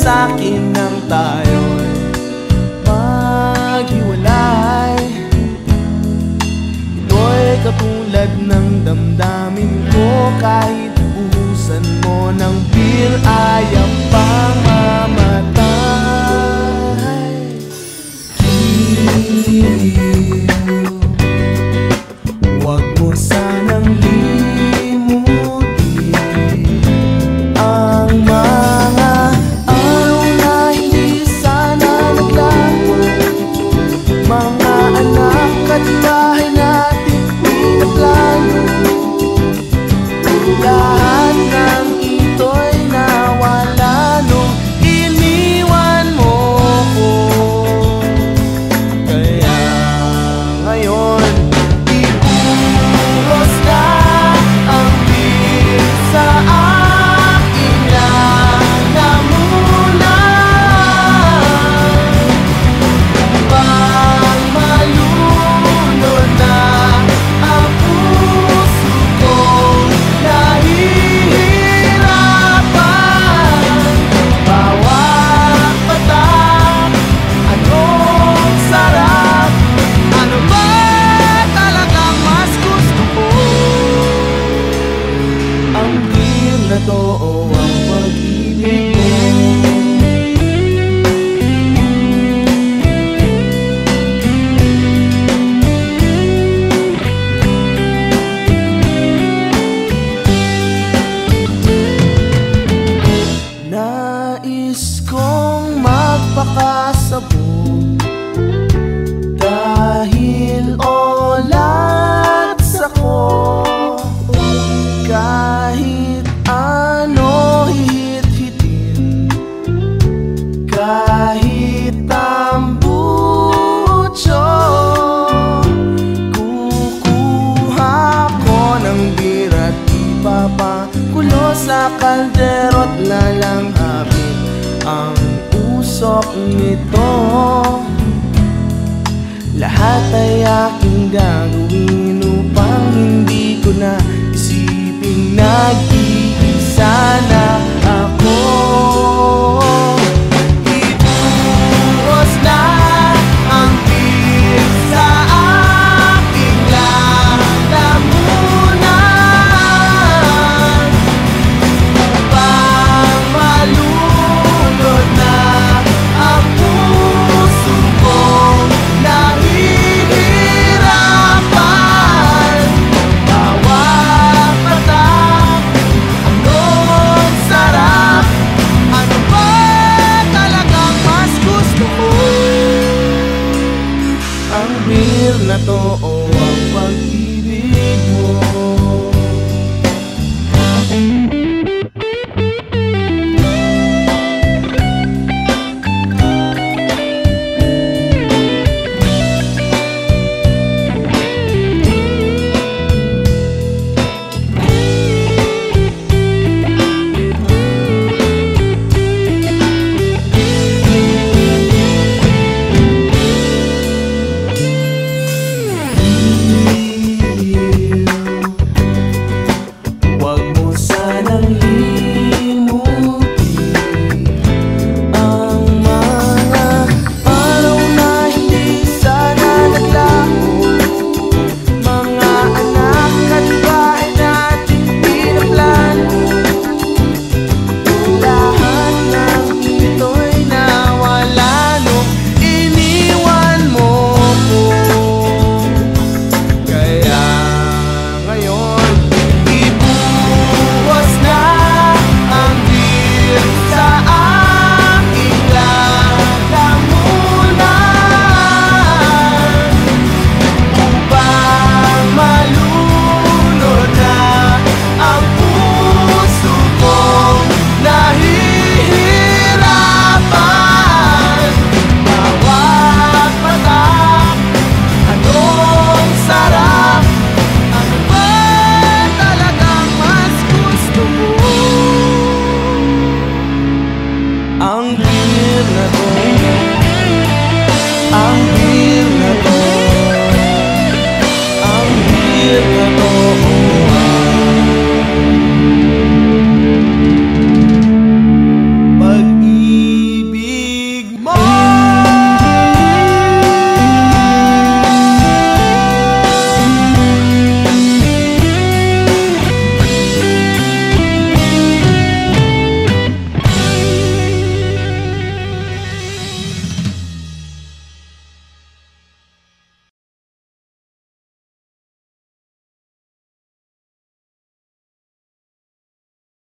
sa akin sabog Dahil olat sa ko Kahit ano hihit-hitin Kahit tambucho Kukuha ko ng bira't ipapakulo sa kaldero't na lang punsok nito. Lahat ay aking gagawin. Yeah.